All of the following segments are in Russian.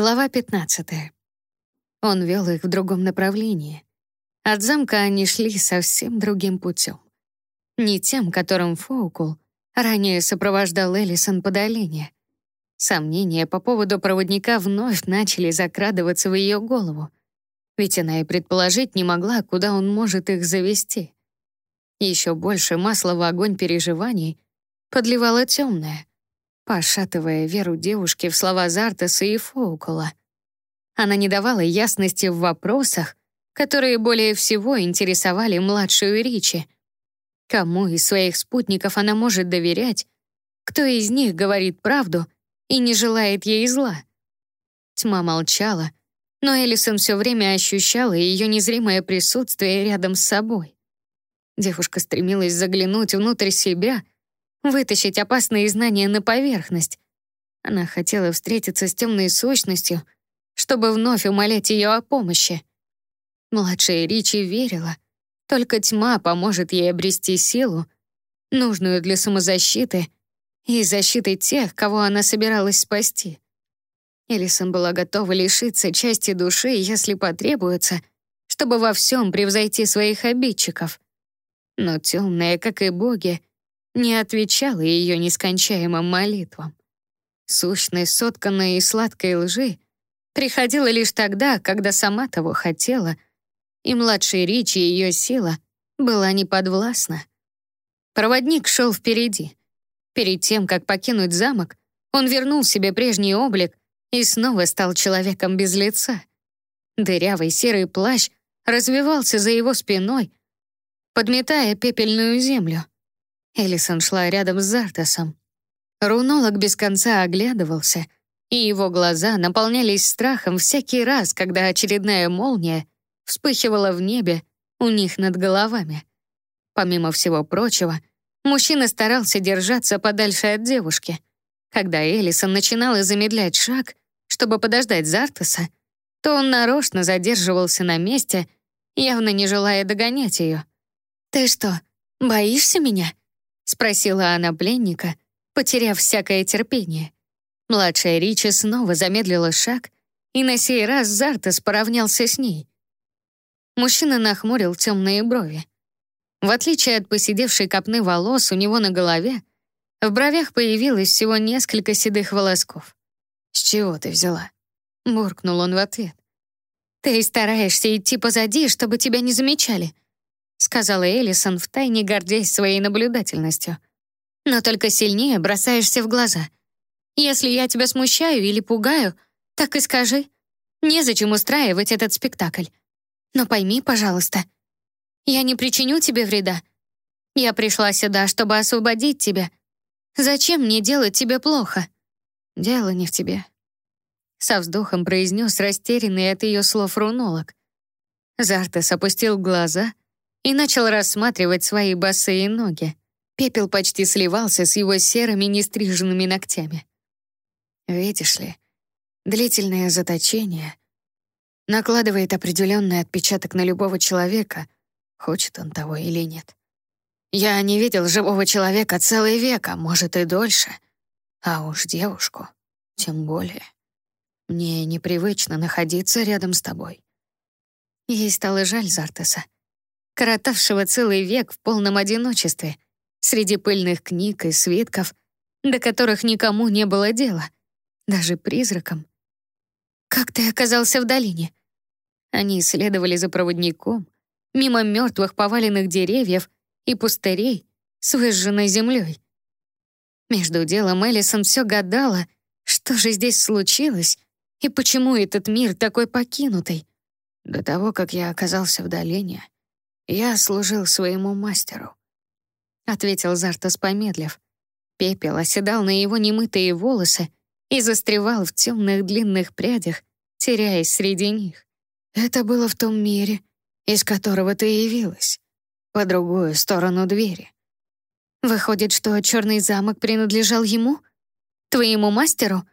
Глава 15. Он вел их в другом направлении. От замка они шли совсем другим путем. Не тем, которым Фоукул ранее сопровождал Элисон по долине. Сомнения по поводу проводника вновь начали закрадываться в ее голову, ведь она и предположить не могла, куда он может их завести. Еще больше масла в огонь переживаний подливала темная, пошатывая веру девушки в слова Зартаса и Фоукола. Она не давала ясности в вопросах, которые более всего интересовали младшую Ричи. Кому из своих спутников она может доверять, кто из них говорит правду — и не желает ей зла. Тьма молчала, но Элисон все время ощущала ее незримое присутствие рядом с собой. Девушка стремилась заглянуть внутрь себя, вытащить опасные знания на поверхность. Она хотела встретиться с темной сущностью, чтобы вновь умолять ее о помощи. Младшая Ричи верила, только тьма поможет ей обрести силу, нужную для самозащиты — и защитой тех, кого она собиралась спасти. Элисон была готова лишиться части души, если потребуется, чтобы во всем превзойти своих обидчиков. Но темная, как и боги, не отвечала ее нескончаемым молитвам. Сущность, сотканная из сладкой лжи, приходила лишь тогда, когда сама того хотела, и младшей Ричи ее сила была неподвластна. Проводник шел впереди. Перед тем, как покинуть замок, он вернул себе прежний облик и снова стал человеком без лица. Дырявый серый плащ развивался за его спиной, подметая пепельную землю. Элисон шла рядом с Зартасом. Рунолог без конца оглядывался, и его глаза наполнялись страхом всякий раз, когда очередная молния вспыхивала в небе у них над головами. Помимо всего прочего, Мужчина старался держаться подальше от девушки. Когда Элисон начинала замедлять шаг, чтобы подождать Зартаса, то он нарочно задерживался на месте, явно не желая догонять ее. «Ты что, боишься меня?» — спросила она пленника, потеряв всякое терпение. Младшая Ричи снова замедлила шаг, и на сей раз Зартас поравнялся с ней. Мужчина нахмурил темные брови. В отличие от посидевшей копны волос у него на голове, в бровях появилось всего несколько седых волосков. «С чего ты взяла?» — буркнул он в ответ. «Ты стараешься идти позади, чтобы тебя не замечали», — сказала Элисон, втайне гордясь своей наблюдательностью. «Но только сильнее бросаешься в глаза. Если я тебя смущаю или пугаю, так и скажи. Незачем устраивать этот спектакль. Но пойми, пожалуйста, — я не причиню тебе вреда. Я пришла сюда, чтобы освободить тебя. Зачем мне делать тебе плохо? Дело не в тебе. Со вздохом произнес растерянный от ее слов рунолог. Зартес опустил глаза и начал рассматривать свои босые ноги. Пепел почти сливался с его серыми нестриженными ногтями. Видишь ли, длительное заточение накладывает определенный отпечаток на любого человека — хочет он того или нет. Я не видел живого человека целый век, а может и дольше. А уж девушку тем более. Мне непривычно находиться рядом с тобой. Ей стало жаль Зартеса, коротавшего целый век в полном одиночестве, среди пыльных книг и свитков, до которых никому не было дела, даже призракам. «Как ты оказался в долине?» Они следовали за проводником, мимо мертвых поваленных деревьев и пустырей с выжженной землей. Между делом Элисон все гадала, что же здесь случилось и почему этот мир такой покинутый. До того, как я оказался в долине, я служил своему мастеру, ответил Зартас, помедлив. Пепел оседал на его немытые волосы и застревал в темных длинных прядях, теряясь среди них. Это было в том мире, из которого ты явилась, по другую сторону двери. Выходит, что черный замок принадлежал ему? Твоему мастеру?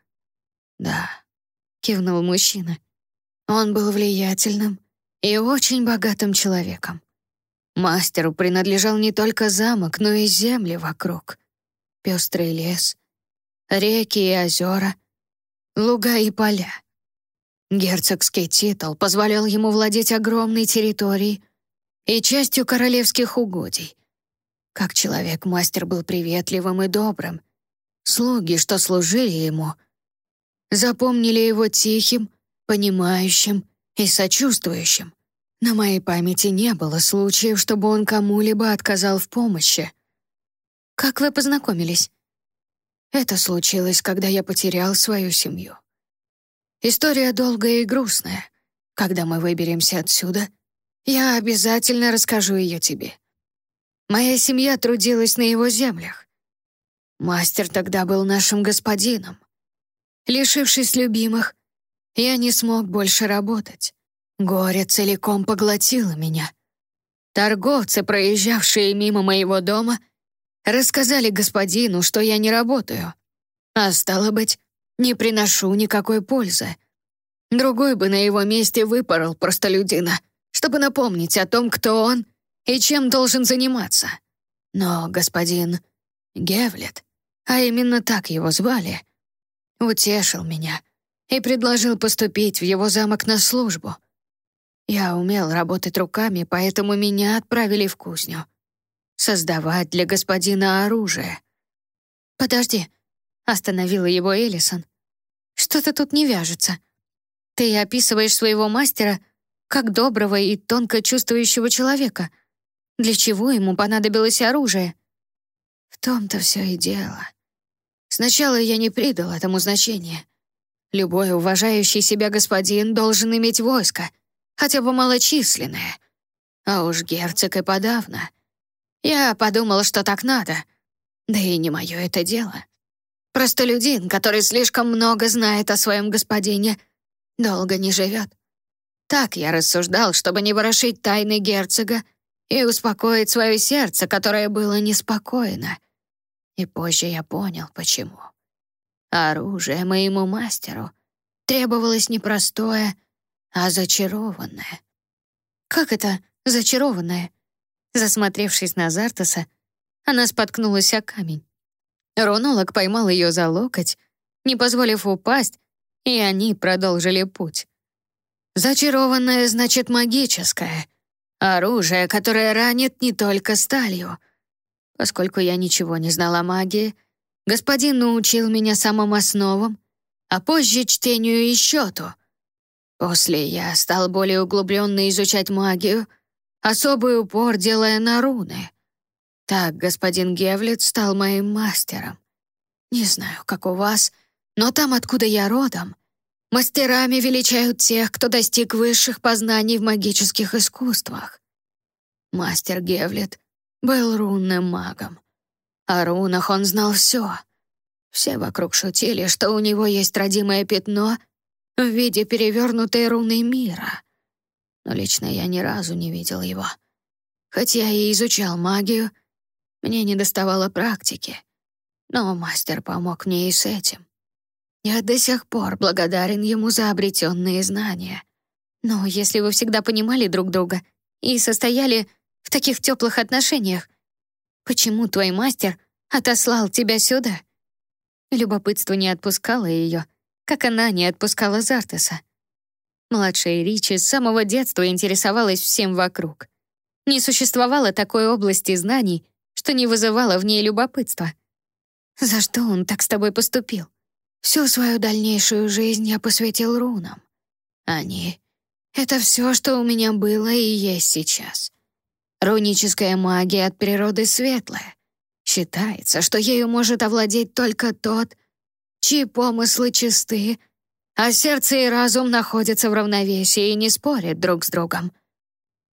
Да, кивнул мужчина. Он был влиятельным и очень богатым человеком. Мастеру принадлежал не только замок, но и земли вокруг. Пестрый лес, реки и озера, луга и поля. Герцогский титул позволял ему владеть огромной территорией и частью королевских угодий. Как человек, мастер был приветливым и добрым. Слуги, что служили ему, запомнили его тихим, понимающим и сочувствующим. На моей памяти не было случаев, чтобы он кому-либо отказал в помощи. «Как вы познакомились?» Это случилось, когда я потерял свою семью. История долгая и грустная. Когда мы выберемся отсюда, я обязательно расскажу ее тебе. Моя семья трудилась на его землях. Мастер тогда был нашим господином. Лишившись любимых, я не смог больше работать. Горе целиком поглотило меня. Торговцы, проезжавшие мимо моего дома, рассказали господину, что я не работаю. А стало быть, не приношу никакой пользы. Другой бы на его месте выпорол простолюдина, чтобы напомнить о том, кто он и чем должен заниматься. Но господин Гевлет, а именно так его звали, утешил меня и предложил поступить в его замок на службу — я умел работать руками, поэтому меня отправили в кузню. Создавать для господина оружие. «Подожди», — остановила его Элисон. «Что-то тут не вяжется. Ты описываешь своего мастера как доброго и тонко чувствующего человека. Для чего ему понадобилось оружие?» В том-то все и дело. Сначала я не придал этому значения. Любой уважающий себя господин должен иметь войско — хотя бы малочисленные. А уж герцог и подавно. Я подумал, что так надо. Да и не мое это дело. Простолюдин, который слишком много знает о своем господине, долго не живет. Так я рассуждал, чтобы не ворошить тайны герцога и успокоить свое сердце, которое было неспокойно. И позже я понял, почему. Оружие моему мастеру требовалось непростое, а зачарованная. «Как это зачарованная?» Засмотревшись на Зартаса, она споткнулась о камень. Ронолог поймал ее за локоть, не позволив упасть, и они продолжили путь. «Зачарованное значит магическое. Оружие, которое ранит не только сталью. Поскольку я ничего не знала о магии, господин научил меня самым основам, а позже чтению и счету — После я стал более углубленно изучать магию, особый упор делая на руны. Так господин Гевлет стал моим мастером. Не знаю, как у вас, но там, откуда я родом, мастерами величают тех, кто достиг высших познаний в магических искусствах. Мастер Гевлет был рунным магом. О рунах он знал все. Все вокруг шутили, что у него есть родимое пятно — в виде перевернутой руны мира. Но лично я ни разу не видел его. Хотя я и изучал магию, мне не доставало практики. Но мастер помог мне и с этим. Я до сих пор благодарен ему за обретенные знания. Но если вы всегда понимали друг друга и состояли в таких теплых отношениях, почему твой мастер отослал тебя сюда? Любопытство не отпускало ее — как она не отпускала Зартеса. Младшая Ричи с самого детства интересовалась всем вокруг. Не существовало такой области знаний, что не вызывало в ней любопытства. «За что он так с тобой поступил?» «Всю свою дальнейшую жизнь я посвятил рунам. Они — это все, что у меня было и есть сейчас. Руническая магия от природы светлая. Считается, что ею может овладеть только тот, чьи помыслы чисты, а сердце и разум находятся в равновесии и не спорят друг с другом.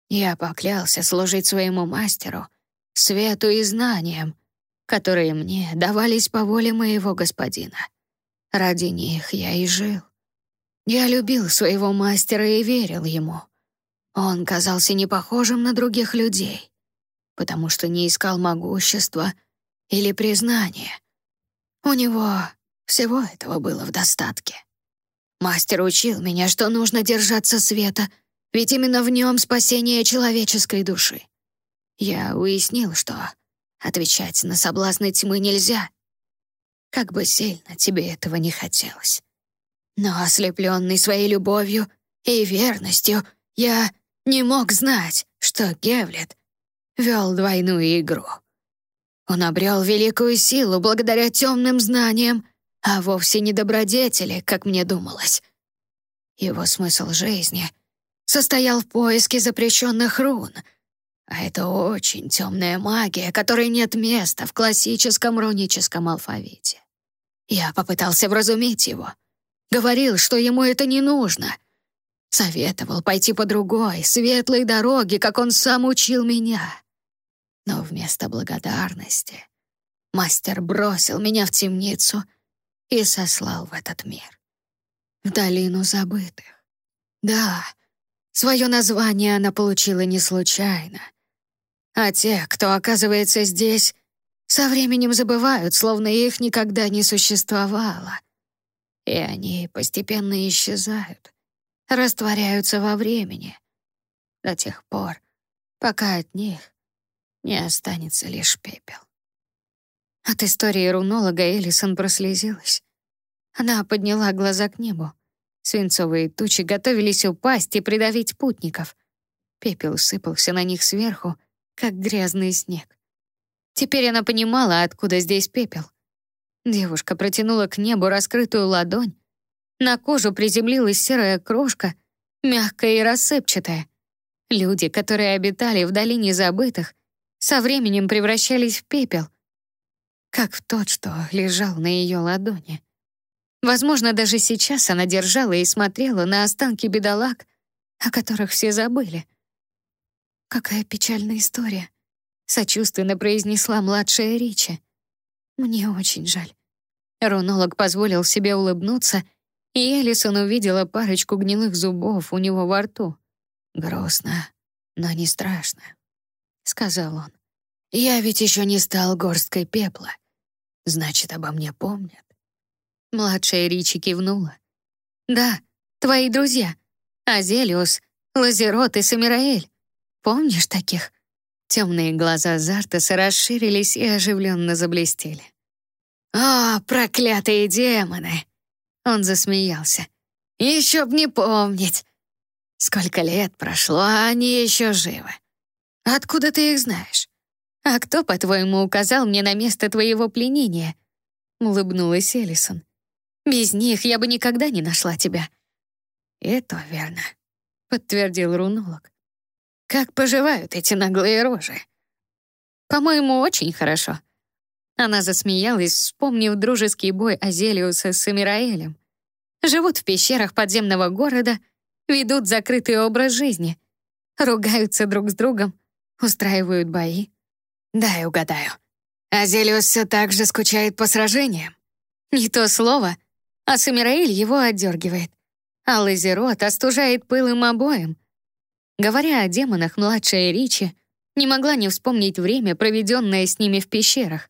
Я поклялся служить своему мастеру, свету и знаниям, которые мне давались по воле моего господина. Ради них я и жил. Я любил своего мастера и верил ему. Он казался не похожим на других людей, потому что не искал могущества или признания. У него всего этого было в достатке. Мастер учил меня, что нужно держаться света, ведь именно в нем спасение человеческой души. Я уяснил, что отвечать на соблазны тьмы нельзя, как бы сильно тебе этого не хотелось. Но ослепленный своей любовью и верностью, я не мог знать, что Гевлет вел двойную игру. Он обрел великую силу благодаря темным знаниям, а вовсе не добродетели, как мне думалось. Его смысл жизни состоял в поиске запрещенных рун, а это очень темная магия, которой нет места в классическом руническом алфавите. Я попытался вразумить его. Говорил, что ему это не нужно. Советовал пойти по другой, светлой дороге, как он сам учил меня. Но вместо благодарности мастер бросил меня в темницу и сослал в этот мир. В долину забытых. Да, свое название она получила не случайно. А те, кто оказывается здесь, со временем забывают, словно их никогда не существовало. И они постепенно исчезают, растворяются во времени, до тех пор, пока от них не останется лишь пепел. От истории рунолога Элисон прослезилась. Она подняла глаза к небу. Свинцовые тучи готовились упасть и придавить путников. Пепел сыпался на них сверху, как грязный снег. Теперь она понимала, откуда здесь пепел. Девушка протянула к небу раскрытую ладонь. На кожу приземлилась серая крошка, мягкая и рассыпчатая. Люди, которые обитали в долине забытых, со временем превращались в пепел, как в тот, что лежал на ее ладони. Возможно, даже сейчас она держала и смотрела на останки бедолаг, о которых все забыли. «Какая печальная история», — сочувственно произнесла младшая Ричи. «Мне очень жаль». Рунолог позволил себе улыбнуться, и Элисон увидела парочку гнилых зубов у него во рту. «Грустно, но не страшно», — сказал он. «Я ведь еще не стал горсткой пепла. Значит, обо мне помнят». Младшая Ричи кивнула. «Да, твои друзья. Азелиус, Лазерот и Самираэль. Помнишь таких?» Темные глаза Зартаса расширились и оживленно заблестели. «О, проклятые демоны!» Он засмеялся. «Еще б не помнить! Сколько лет прошло, а они еще живы. Откуда ты их знаешь? А кто, по-твоему, указал мне на место твоего пленения?» Улыбнулась Элисон. «Без них я бы никогда не нашла тебя». «Это верно», — подтвердил рунолог. «Как поживают эти наглые рожи?» «По-моему, очень хорошо». Она засмеялась, вспомнив дружеский бой Азелиуса с Амираэлем. Живут в пещерах подземного города, ведут закрытый образ жизни, ругаются друг с другом, устраивают бои. Дай угадаю. Азелиус все так же скучает по сражениям. Не то слово, а Самираиль его отдергивает. А Лазерот остужает пылым обоим. Говоря о демонах, младшая Ричи не могла не вспомнить время, проведенное с ними в пещерах.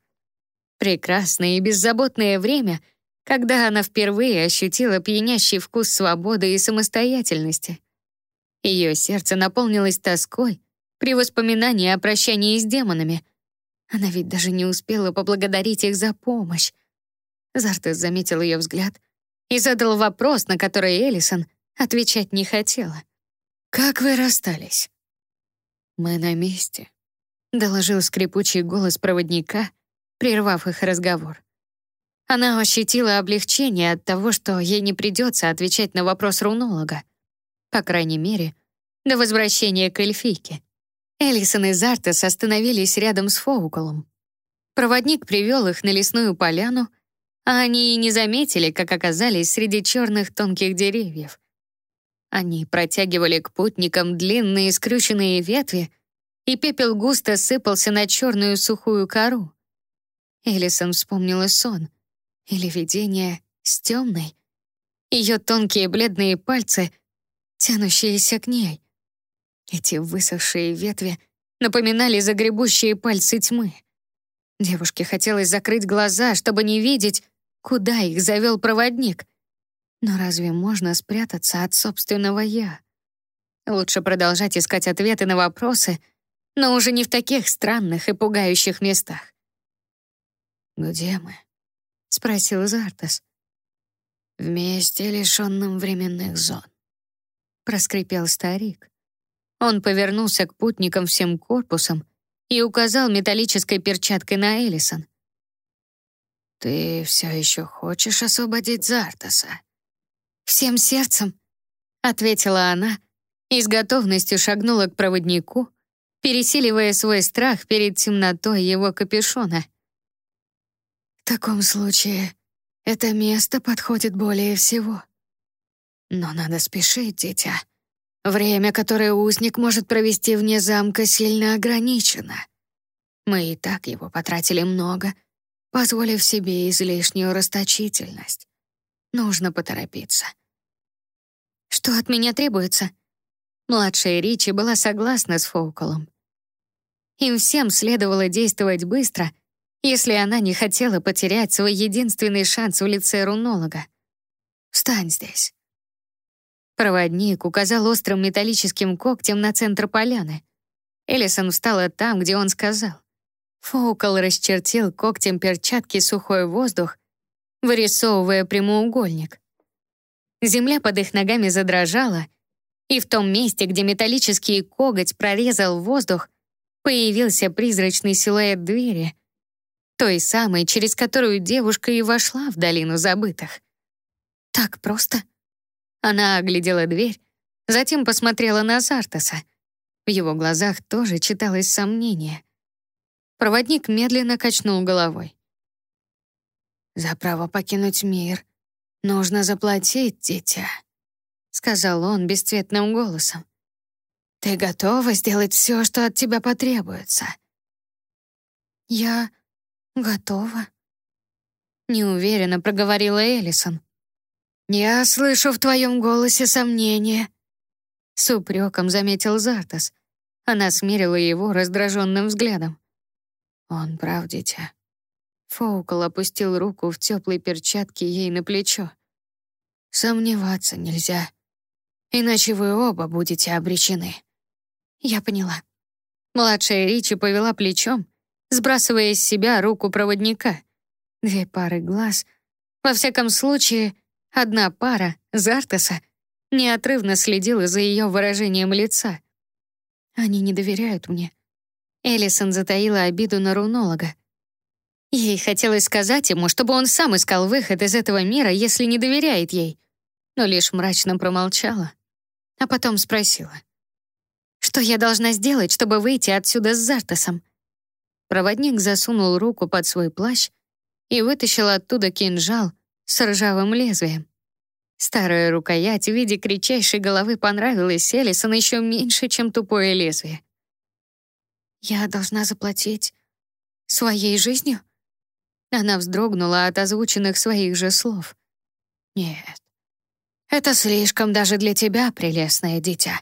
Прекрасное и беззаботное время, когда она впервые ощутила пьянящий вкус свободы и самостоятельности. Ее сердце наполнилось тоской при воспоминании о прощании с демонами. Она ведь даже не успела поблагодарить их за помощь. Зартес заметил ее взгляд и задал вопрос, на который Элисон отвечать не хотела. «Как вы расстались?» «Мы на месте», — доложил скрипучий голос проводника, прервав их разговор. Она ощутила облегчение от того, что ей не придется отвечать на вопрос рунолога. По крайней мере, до возвращения к эльфийке. Элисон и Зартес остановились рядом с Фоуколом. Проводник привел их на лесную поляну, а они и не заметили, как оказались среди черных тонких деревьев. Они протягивали к путникам длинные скрюченные ветви, и пепел густо сыпался на черную сухую кору. Элисон вспомнила сон или видение с темной. Ее тонкие бледные пальцы, тянущиеся к ней. Эти высохшие ветви напоминали загребущие пальцы тьмы. Девушке хотелось закрыть глаза, чтобы не видеть, куда их завел проводник. Но разве можно спрятаться от собственного «я»? Лучше продолжать искать ответы на вопросы, но уже не в таких странных и пугающих местах. «Где мы?» — спросил Зартас. в месте, лишенном временных зон», — проскрипел старик. Он повернулся к путникам всем корпусом и указал металлической перчаткой на Элисон. «Ты все еще хочешь освободить Зартаса?» «Всем сердцем», — ответила она и с готовностью шагнула к проводнику, пересиливая свой страх перед темнотой его капюшона. «В таком случае это место подходит более всего. Но надо спешить, дитя. Время, которое узник может провести вне замка, сильно ограничено. Мы и так его потратили много, позволив себе излишнюю расточительность. Нужно поторопиться. Что от меня требуется? Младшая Ричи была согласна с Фоуколом. Им всем следовало действовать быстро, если она не хотела потерять свой единственный шанс в лице рунолога. «Встань здесь». Проводник указал острым металлическим когтем на центр поляны. Элисон встала там, где он сказал. Фоукл расчертил когтем перчатки сухой воздух, вырисовывая прямоугольник. Земля под их ногами задрожала, и в том месте, где металлический коготь прорезал воздух, появился призрачный силуэт двери, той самой, через которую девушка и вошла в долину забытых. Так просто. Она оглядела дверь, затем посмотрела на Зартаса. В его глазах тоже читалось сомнение. Проводник медленно качнул головой. «За право покинуть мир нужно заплатить, дитя», — сказал он бесцветным голосом. «Ты готова сделать все, что от тебя потребуется?» «Я готова», — неуверенно проговорила Элисон. «Я слышу в твоем голосе сомнения», — с упреком заметил Зартас. Она смирила его раздраженным взглядом. «Он прав, дитя». Фоукл опустил руку в теплой перчатке ей на плечо. «Сомневаться нельзя, иначе вы оба будете обречены». «Я поняла». Младшая Ричи повела плечом, сбрасывая с себя руку проводника. Две пары глаз. Во всяком случае, одна пара, Зартаса, неотрывно следила за ее выражением лица. «Они не доверяют мне», Элисон затаила обиду на рунолога. Ей хотелось сказать ему, чтобы он сам искал выход из этого мира, если не доверяет ей, но лишь мрачно промолчала, а потом спросила. «Что я должна сделать, чтобы выйти отсюда с Зартасом?» Проводник засунул руку под свой плащ и вытащил оттуда кинжал с ржавым лезвием. Старая рукоять в виде кричащей головы понравилась Элисон еще меньше, чем тупое лезвие. Я должна заплатить своей жизнью? Она вздрогнула от озвученных своих же слов. Нет, это слишком даже для тебя, прелестное дитя.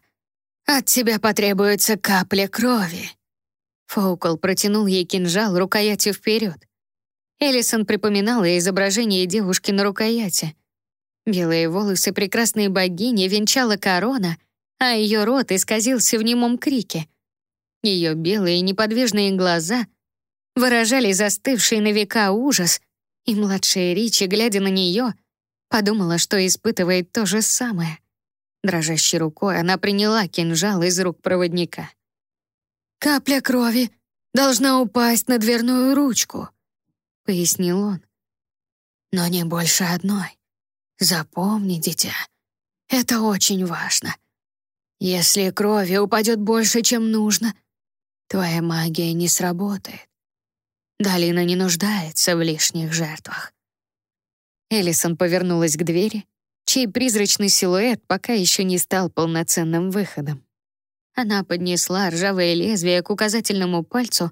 От тебя потребуется капля крови. Фоукл протянул ей кинжал рукоятью вперед. Элисон припоминала изображение девушки на рукояти. Белые волосы прекрасной богини венчала корона, а ее рот исказился в немом крике — ее белые неподвижные глаза выражали застывший на века ужас, и младшая Ричи, глядя на нее, подумала, что испытывает то же самое. Дрожащей рукой она приняла кинжал из рук проводника. «Капля крови должна упасть на дверную ручку», — пояснил он. «Но не больше одной. Запомни, дитя, это очень важно. Если крови упадет больше, чем нужно, Твоя магия не сработает. Долина не нуждается в лишних жертвах. Элисон повернулась к двери, чей призрачный силуэт пока еще не стал полноценным выходом. Она поднесла ржавое лезвие к указательному пальцу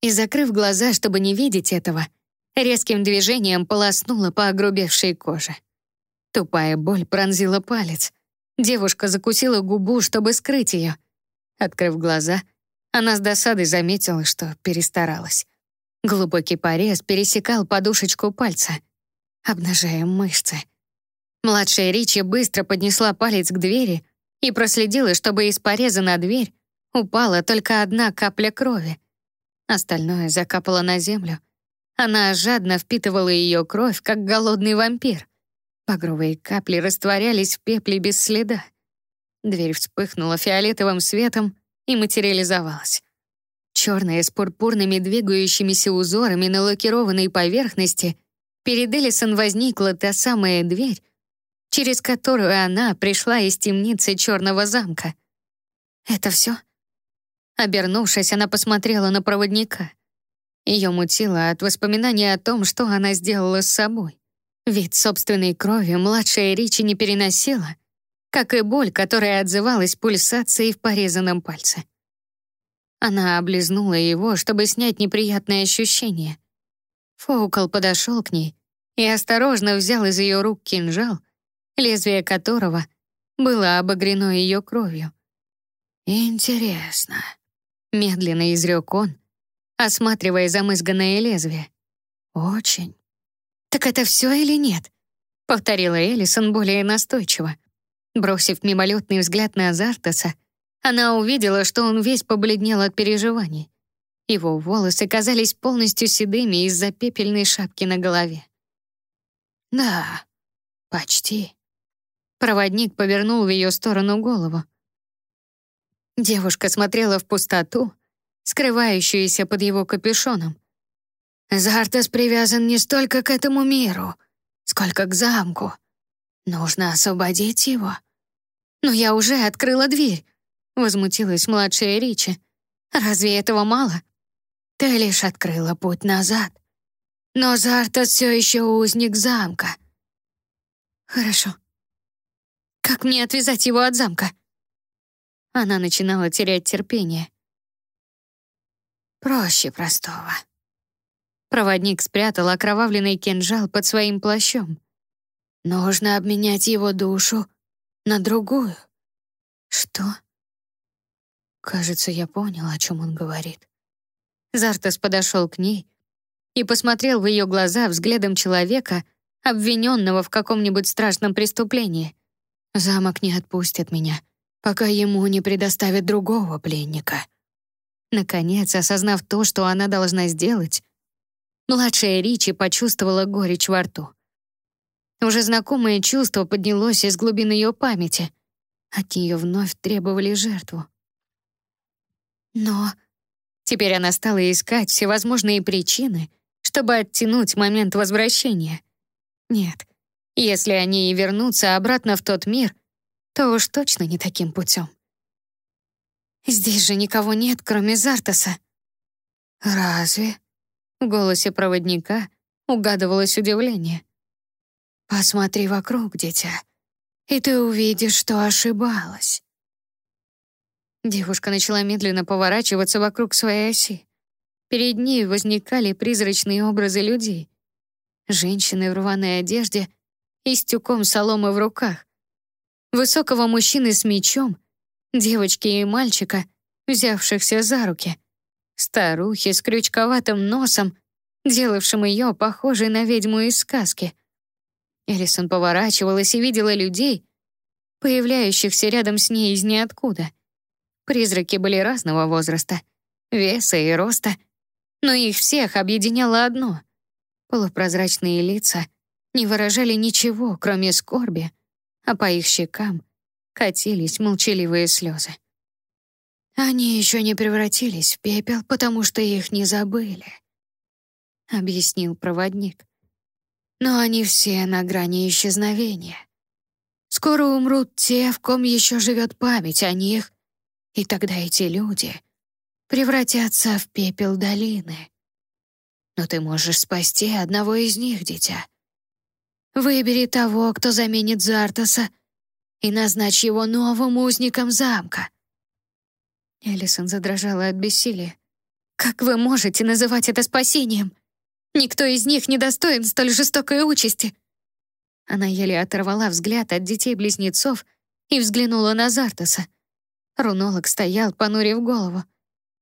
и, закрыв глаза, чтобы не видеть этого, резким движением полоснула по огрубевшей коже. Тупая боль пронзила палец. Девушка закусила губу, чтобы скрыть ее. Открыв глаза — она с досадой заметила, что перестаралась. Глубокий порез пересекал подушечку пальца, обнажая мышцы. Младшая Ричи быстро поднесла палец к двери и проследила, чтобы из пореза на дверь упала только одна капля крови. Остальное закапало на землю. Она жадно впитывала ее кровь, как голодный вампир. Багровые капли растворялись в пепле без следа. Дверь вспыхнула фиолетовым светом и материализовалась. Черная с пурпурными двигающимися узорами на лакированной поверхности, перед Элисон возникла та самая дверь, через которую она пришла из темницы черного замка. «Это все?» Обернувшись, она посмотрела на проводника. Ее мутило от воспоминания о том, что она сделала с собой. Вид собственной крови младшая Ричи не переносила, как и боль, которая отзывалась пульсацией в порезанном пальце. Она облизнула его, чтобы снять неприятные ощущения. Фоукл подошел к ней и осторожно взял из ее рук кинжал, лезвие которого было обогрено ее кровью. «Интересно», — медленно изрек он, осматривая замызганное лезвие. «Очень». «Так это все или нет?» — повторила Элисон более настойчиво. Бросив мимолетный взгляд на Азартаса, она увидела, что он весь побледнел от переживаний. Его волосы казались полностью седыми из-за пепельной шапки на голове. «Да, почти». Проводник повернул в ее сторону голову. Девушка смотрела в пустоту, скрывающуюся под его капюшоном. Зартас привязан не столько к этому миру, сколько к замку. Нужно освободить его. Но я уже открыла дверь, возмутилась младшая Ричи. Разве этого мало? Ты лишь открыла путь назад. Но Зартас все еще узник замка. Хорошо. Как мне отвязать его от замка? Она начинала терять терпение. Проще простого. Проводник спрятал окровавленный кинжал под своим плащом. Нужно обменять его душу на другую. Что? Кажется, я понял, о чем он говорит. Зартас подошел к ней и посмотрел в ее глаза взглядом человека, обвиненного в каком-нибудь страшном преступлении. Замок не отпустит меня, пока ему не предоставят другого пленника. Наконец, осознав то, что она должна сделать, младшая Ричи почувствовала горечь во рту. Уже знакомое чувство поднялось из глубин ее памяти. От нее вновь требовали жертву. Но теперь она стала искать всевозможные причины, чтобы оттянуть момент возвращения. Нет, если они и вернутся обратно в тот мир, то уж точно не таким путем. Здесь же никого нет, кроме Зартаса. Разве? В голосе проводника угадывалось удивление. Посмотри вокруг, дитя, и ты увидишь, что ошибалась. Девушка начала медленно поворачиваться вокруг своей оси. Перед ней возникали призрачные образы людей. Женщины в рваной одежде и с тюком соломы в руках. Высокого мужчины с мечом, девочки и мальчика, взявшихся за руки. Старухи с крючковатым носом, делавшим ее похожей на ведьму из сказки. Элисон поворачивалась и видела людей, появляющихся рядом с ней из ниоткуда. Призраки были разного возраста, веса и роста, но их всех объединяло одно — полупрозрачные лица не выражали ничего, кроме скорби, а по их щекам катились молчаливые слезы. Они еще не превратились в пепел, потому что их не забыли, объяснил проводник. Но они все на грани исчезновения. Скоро умрут те, в ком еще живет память о них, и тогда эти люди превратятся в пепел долины. Но ты можешь спасти одного из них, дитя. Выбери того, кто заменит Зартаса, и назначь его новым узником замка. Элисон задрожала от бессилия. «Как вы можете называть это спасением? Никто из них не достоин столь жестокой участи!» Она еле оторвала взгляд от детей-близнецов и взглянула на Зартаса. Рунолог стоял, понурив голову.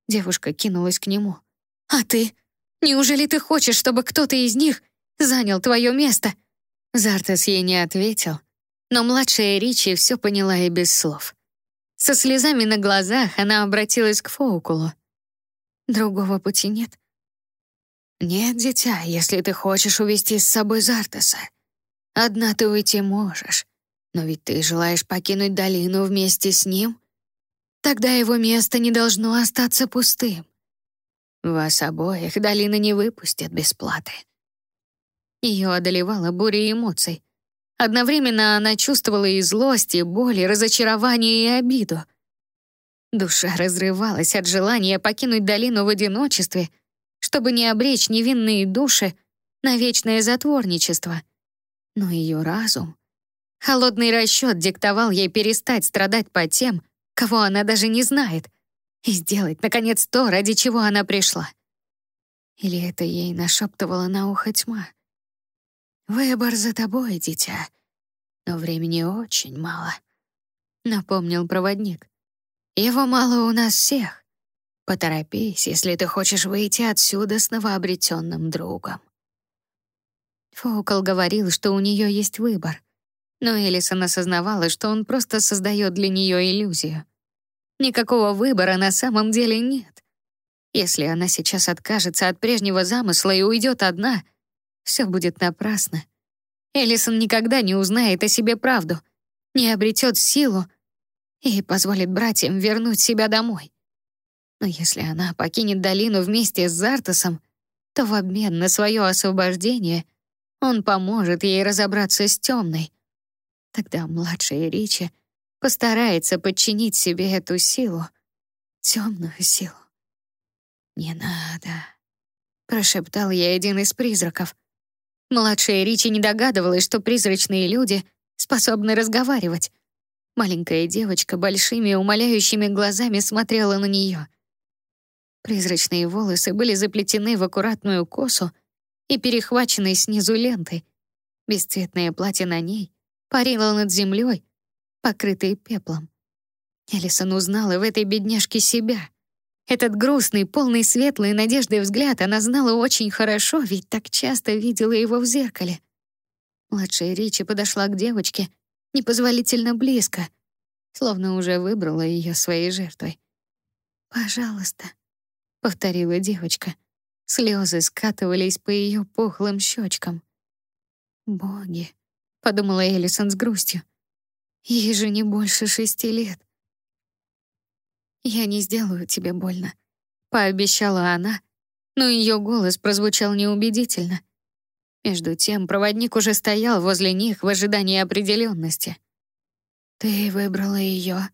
Девушка кинулась к нему. «А ты? Неужели ты хочешь, чтобы кто-то из них занял твое место?» Зартас ей не ответил, но младшая Ричи все поняла и без слов. Со слезами на глазах она обратилась к Фоукулу. «Другого пути нет?» «Нет, дитя, если ты хочешь увести с собой Зартаса. Одна ты уйти можешь, но ведь ты желаешь покинуть долину вместе с ним? Тогда его место не должно остаться пустым. Вас обоих долина не выпустит без платы. Ее одолевала буря эмоций. Одновременно она чувствовала и злость, и боль, и разочарование, и обиду. Душа разрывалась от желания покинуть долину в одиночестве, чтобы не обречь невинные души на вечное затворничество. Но ее разум, холодный расчет диктовал ей перестать страдать по тем, кого она даже не знает, и сделать, наконец, то, ради чего она пришла. Или это ей нашептывала на ухо тьма? «Выбор за тобой, дитя, но времени очень мало», — напомнил проводник. «Его мало у нас всех. Поторопись, если ты хочешь выйти отсюда с новообретенным другом». Фоукл говорил, что у нее есть выбор, но Элисон осознавала, что он просто создает для нее иллюзию. Никакого выбора на самом деле нет. Если она сейчас откажется от прежнего замысла и уйдет одна, все будет напрасно. Элисон никогда не узнает о себе правду, не обретет силу и позволит братьям вернуть себя домой. Но если она покинет долину вместе с Зартосом, то в обмен на свое освобождение он поможет ей разобраться с темной. Тогда младшая Ричи постарается подчинить себе эту силу, темную силу. «Не надо», — прошептал я один из призраков. Младшая Ричи не догадывалась, что призрачные люди способны разговаривать. Маленькая девочка большими умоляющими глазами смотрела на нее. Призрачные волосы были заплетены в аккуратную косу и перехвачены снизу лентой. Бесцветное платье на ней парило над землей, покрытой пеплом. Элисон узнала в этой бедняжке себя. Этот грустный, полный светлой надежды взгляд она знала очень хорошо, ведь так часто видела его в зеркале. Младшая Ричи подошла к девочке непозволительно близко, словно уже выбрала ее своей жертвой. «Пожалуйста», повторила девочка. Слезы скатывались по ее пухлым щечкам. «Боги», — подумала Элисон с грустью. «Ей же не больше шести лет». «Я не сделаю тебе больно», — пообещала она, но ее голос прозвучал неубедительно. Между тем проводник уже стоял возле них в ожидании определенности. «Ты выбрала ее?»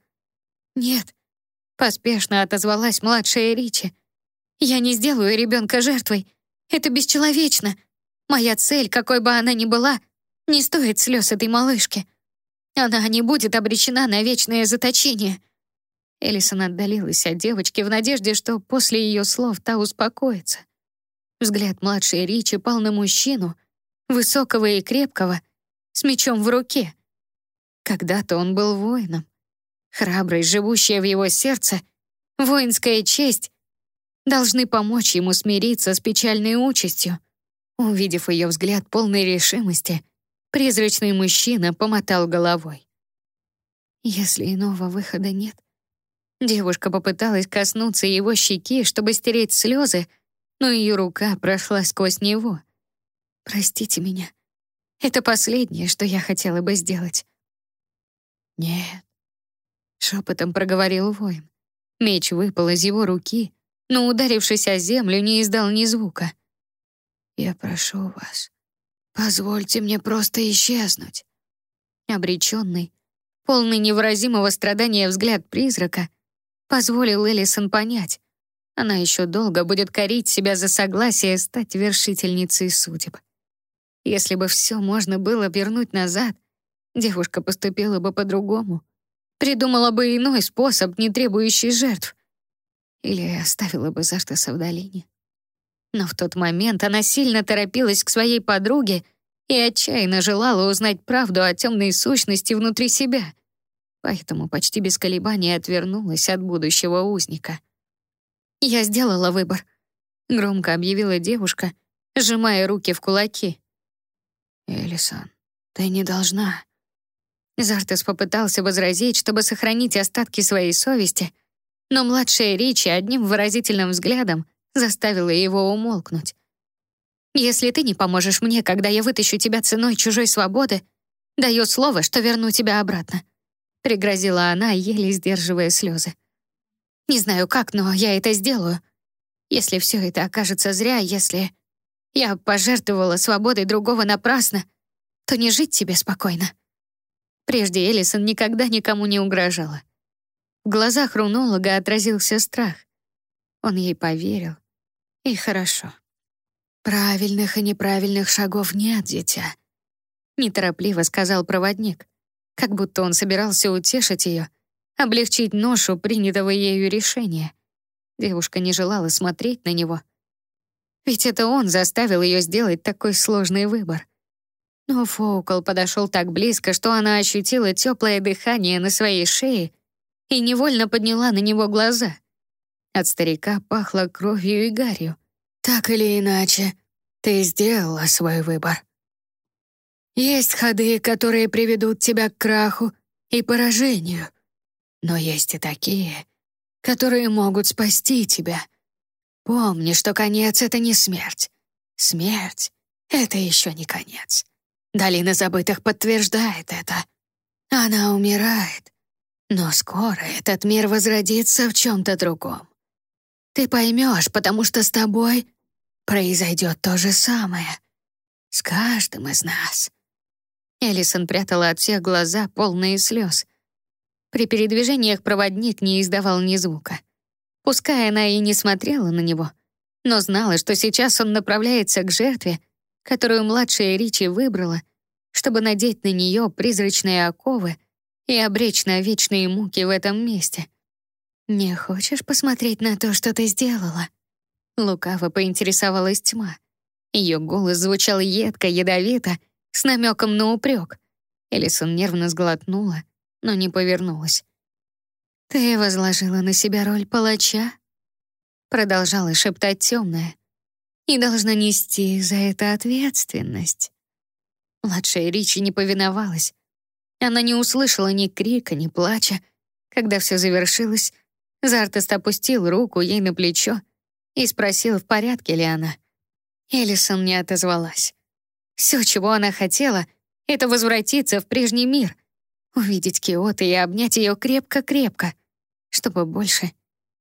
«Нет», — поспешно отозвалась младшая Ричи. Я не сделаю ребенка жертвой. Это бесчеловечно. Моя цель, какой бы она ни была, не стоит слез этой малышки. Она не будет обречена на вечное заточение. Элисон отдалилась от девочки в надежде, что после ее слов та успокоится. Взгляд младшей Ричи пал на мужчину, высокого и крепкого, с мечом в руке. Когда-то он был воином. Храбрость, живущая в его сердце, воинская честь должны помочь ему смириться с печальной участью. Увидев ее взгляд полной решимости, призрачный мужчина помотал головой. Если иного выхода нет, девушка попыталась коснуться его щеки, чтобы стереть слезы, но ее рука прошла сквозь него. «Простите меня. Это последнее, что я хотела бы сделать». «Нет», — шепотом проговорил воин. Меч выпал из его руки, но, ударившись о землю, не издал ни звука. «Я прошу вас, позвольте мне просто исчезнуть». Обреченный, полный невыразимого страдания взгляд призрака позволил Элисон понять, она еще долго будет корить себя за согласие стать вершительницей судеб. Если бы все можно было вернуть назад, девушка поступила бы по-другому, придумала бы иной способ, не требующий жертв. Или оставила бы Заштаса в долине. Но в тот момент она сильно торопилась к своей подруге и отчаянно желала узнать правду о темной сущности внутри себя. Поэтому почти без колебаний отвернулась от будущего узника. «Я сделала выбор», — громко объявила девушка, сжимая руки в кулаки. «Элисон, ты не должна». Зартес попытался возразить, чтобы сохранить остатки своей совести, но младшая Ричи одним выразительным взглядом заставила его умолкнуть. Если ты не поможешь мне, когда я вытащу тебя ценой чужой свободы, даю слово, что верну тебя обратно», — пригрозила она, еле сдерживая слезы. «Не знаю как, но я это сделаю. Если все это окажется зря, если я пожертвовала свободой другого напрасно, то не жить тебе спокойно». Прежде Элисон никогда никому не угрожала. В глазах рунолога отразился страх. Он ей поверил. И хорошо. «Правильных и неправильных шагов нет, дитя», — неторопливо сказал проводник, как будто он собирался утешить ее, облегчить ношу принятого ею решения. Девушка не желала смотреть на него. Ведь это он заставил ее сделать такой сложный выбор. Но Фоукл подошел так близко, что она ощутила теплое дыхание на своей шее и невольно подняла на него глаза. От старика пахло кровью и гарью. «Так или иначе, ты сделала свой выбор. Есть ходы, которые приведут тебя к краху и поражению, но есть и такие, которые могут спасти тебя. Помни, что конец — это не смерть. Смерть — это еще не конец. Долина забытых подтверждает это. Она умирает, но скоро этот мир возродится в чем-то другом. Ты поймешь, потому что с тобой произойдет то же самое. С каждым из нас. Элисон прятала от всех глаза, полные слез. При передвижениях проводник не издавал ни звука. Пускай она и не смотрела на него, но знала, что сейчас он направляется к жертве — которую младшая Ричи выбрала, чтобы надеть на нее призрачные оковы и обречь на вечные муки в этом месте. «Не хочешь посмотреть на то, что ты сделала?» Лукаво поинтересовалась тьма. Ее голос звучал едко, ядовито, с намеком на упрек. Элисон нервно сглотнула, но не повернулась. «Ты возложила на себя роль палача?» Продолжала шептать темная и должна нести за это ответственность. Младшая Ричи не повиновалась. Она не услышала ни крика, ни плача. Когда все завершилось, Зартест опустил руку ей на плечо и спросил, в порядке ли она. Элисон не отозвалась. Все, чего она хотела, это возвратиться в прежний мир, увидеть Киота и обнять ее крепко-крепко, чтобы больше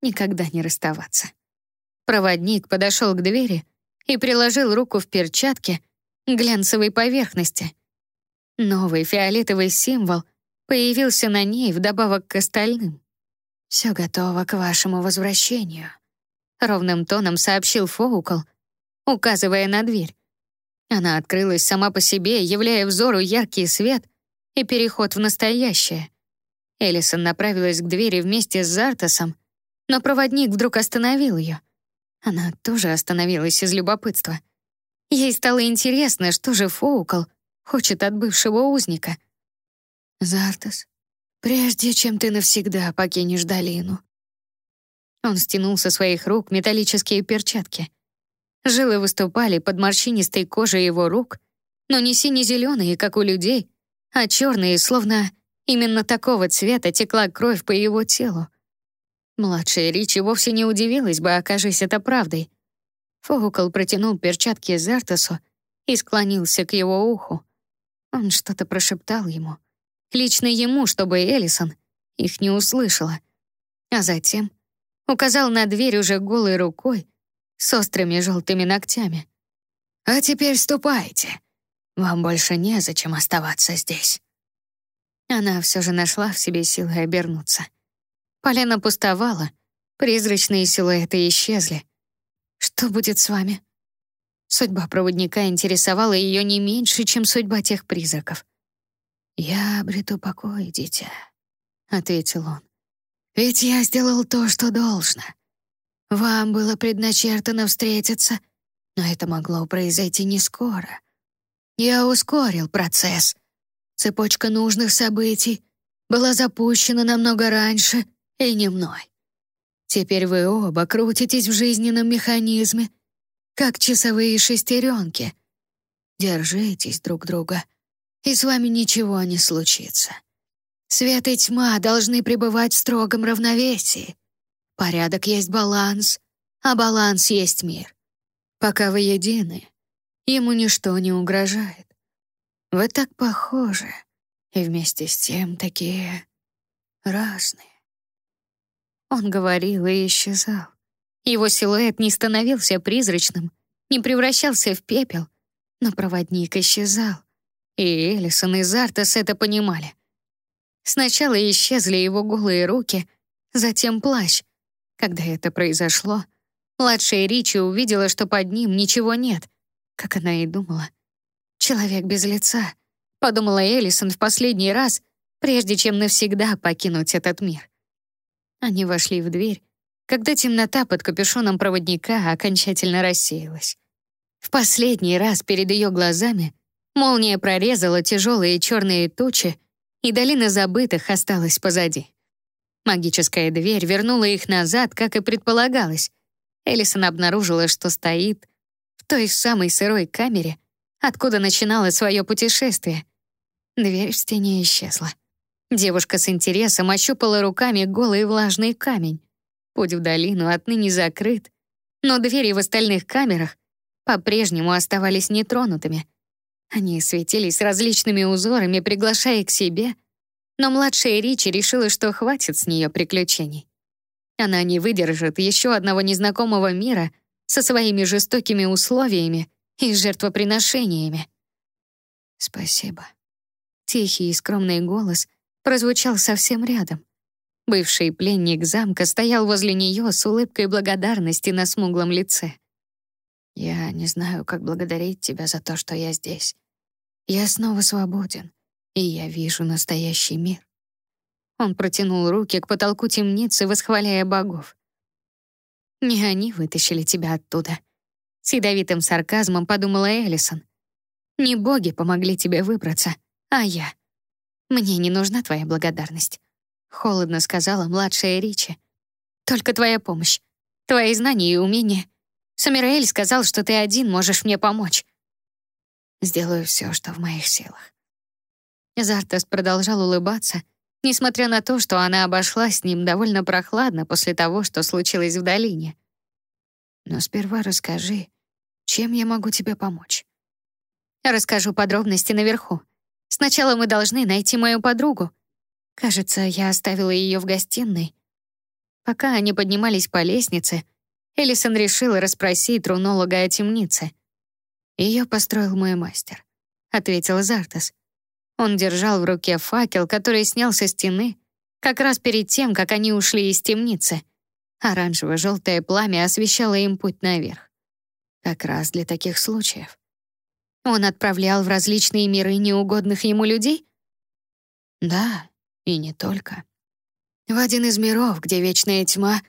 никогда не расставаться. Проводник подошел к двери и приложил руку в перчатке к глянцевой поверхности. Новый фиолетовый символ появился на ней вдобавок к остальным. «Все готово к вашему возвращению», — ровным тоном сообщил Фоукл, указывая на дверь. Она открылась сама по себе, являя взору яркий свет и переход в настоящее. Элисон направилась к двери вместе с Зартасом, но проводник вдруг остановил ее — она тоже остановилась из любопытства. Ей стало интересно, что же Фоукл хочет от бывшего узника. «Зартас, прежде чем ты навсегда покинешь долину». Он стянул со своих рук металлические перчатки. Жилы выступали под морщинистой кожей его рук, но не сине-зеленые, как у людей, а черные, словно именно такого цвета текла кровь по его телу. Младшая Ричи вовсе не удивилась бы, окажись это правдой. Фоукл протянул перчатки Зартасу и склонился к его уху. Он что-то прошептал ему. Лично ему, чтобы Элисон их не услышала. А затем указал на дверь уже голой рукой с острыми желтыми ногтями. «А теперь ступайте. Вам больше незачем оставаться здесь». Она все же нашла в себе силы обернуться. Поляна пустовала, призрачные силуэты исчезли. Что будет с вами? Судьба проводника интересовала ее не меньше, чем судьба тех призраков. «Я обрету покой, дитя», — ответил он. «Ведь я сделал то, что должно. Вам было предначертано встретиться, но это могло произойти не скоро. Я ускорил процесс. Цепочка нужных событий была запущена намного раньше, и не мной. Теперь вы оба крутитесь в жизненном механизме, как часовые шестеренки. Держитесь друг друга, и с вами ничего не случится. Свет и тьма должны пребывать в строгом равновесии. Порядок есть баланс, а баланс есть мир. Пока вы едины, Ему ничто не угрожает. Вы так похожи, и вместе с тем такие разные. Он говорил и исчезал. Его силуэт не становился призрачным, не превращался в пепел, но проводник исчезал. И Элисон и Зартас это понимали. Сначала исчезли его голые руки, затем плащ. Когда это произошло, младшая Ричи увидела, что под ним ничего нет, как она и думала. Человек без лица, подумала Элисон в последний раз, прежде чем навсегда покинуть этот мир. Они вошли в дверь, когда темнота под капюшоном проводника окончательно рассеялась. В последний раз перед ее глазами молния прорезала тяжелые черные тучи, и долина забытых осталась позади. Магическая дверь вернула их назад, как и предполагалось. Элисон обнаружила, что стоит в той самой сырой камере, откуда начинала свое путешествие. Дверь в стене исчезла. Девушка с интересом ощупала руками голый влажный камень. Путь в долину отныне закрыт, но двери в остальных камерах по-прежнему оставались нетронутыми. Они светились различными узорами, приглашая к себе, но младшая Ричи решила, что хватит с нее приключений. Она не выдержит еще одного незнакомого мира со своими жестокими условиями и жертвоприношениями. «Спасибо». Тихий и скромный голос прозвучал совсем рядом. Бывший пленник замка стоял возле нее с улыбкой благодарности на смуглом лице. Я не знаю, как благодарить тебя за то, что я здесь. Я снова свободен, и я вижу настоящий мир. Он протянул руки к потолку темницы, восхваляя богов. Не они вытащили тебя оттуда. С ядовитым сарказмом подумала Элисон. Не боги помогли тебе выбраться, а я. Мне не нужна твоя благодарность. Холодно сказала младшая Ричи. Только твоя помощь, твои знания и умения — Самираэль сказал, что ты один можешь мне помочь. Сделаю все, что в моих силах. Зартас продолжал улыбаться, несмотря на то, что она обошла с ним довольно прохладно после того, что случилось в долине. Но сперва расскажи, чем я могу тебе помочь? Расскажу подробности наверху. Сначала мы должны найти мою подругу. Кажется, я оставила ее в гостиной. Пока они поднимались по лестнице, Элисон решила расспросить рунолога о темнице. «Ее построил мой мастер», — ответил Зартас. Он держал в руке факел, который снял со стены, как раз перед тем, как они ушли из темницы. Оранжево-желтое пламя освещало им путь наверх. Как раз для таких случаев. Он отправлял в различные миры неугодных ему людей? Да, и не только. В один из миров, где вечная тьма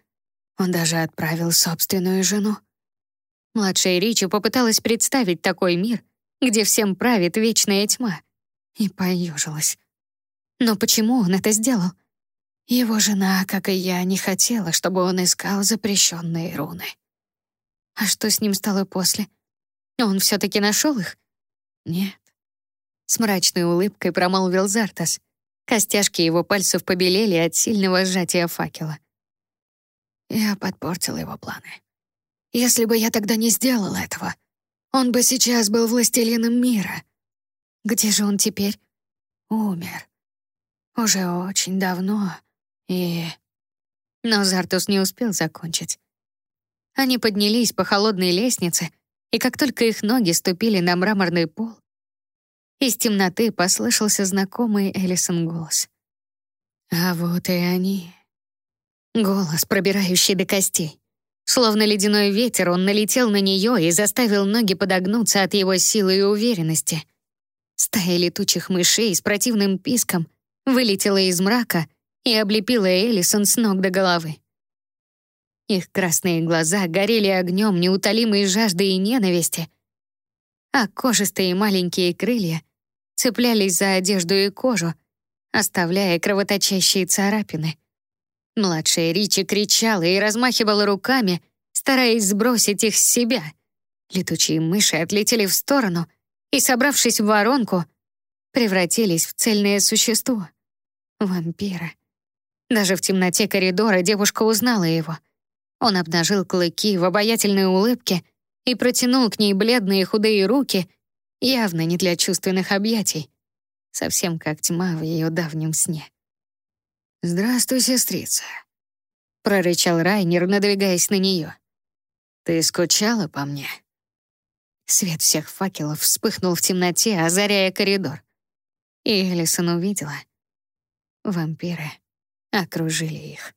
он даже отправил собственную жену. Младшая Ричи попыталась представить такой мир, где всем правит вечная тьма, и поежилась. Но почему он это сделал? Его жена, как и я, не хотела, чтобы он искал запрещенные руны. А что с ним стало после? Он все-таки нашел их? Нет. С мрачной улыбкой промолвил Зартас. Костяшки его пальцев побелели от сильного сжатия факела. Я подпортил его планы. Если бы я тогда не сделал этого, он бы сейчас был властелином мира. Где же он теперь? Умер. Уже очень давно. И... Но Зартус не успел закончить. Они поднялись по холодной лестнице, и как только их ноги ступили на мраморный пол, из темноты послышался знакомый Элисон голос. «А вот и они». Голос, пробирающий до костей. Словно ледяной ветер, он налетел на нее и заставил ноги подогнуться от его силы и уверенности. Стая летучих мышей с противным писком вылетела из мрака и облепила Элисон с ног до головы. Их красные глаза горели огнем неутолимой жажды и ненависти, а кожистые маленькие крылья цеплялись за одежду и кожу, оставляя кровоточащие царапины. Младшая Ричи кричала и размахивала руками, стараясь сбросить их с себя. Летучие мыши отлетели в сторону и, собравшись в воронку, превратились в цельное существо — вампира. Даже в темноте коридора девушка узнала его. Он обнажил клыки в обаятельной улыбке и протянул к ней бледные худые руки, явно не для чувственных объятий, совсем как тьма в ее давнем сне. «Здравствуй, сестрица», — прорычал Райнер, надвигаясь на нее. «Ты скучала по мне?» Свет всех факелов вспыхнул в темноте, озаряя коридор. И Элисон увидела. Вампиры окружили их.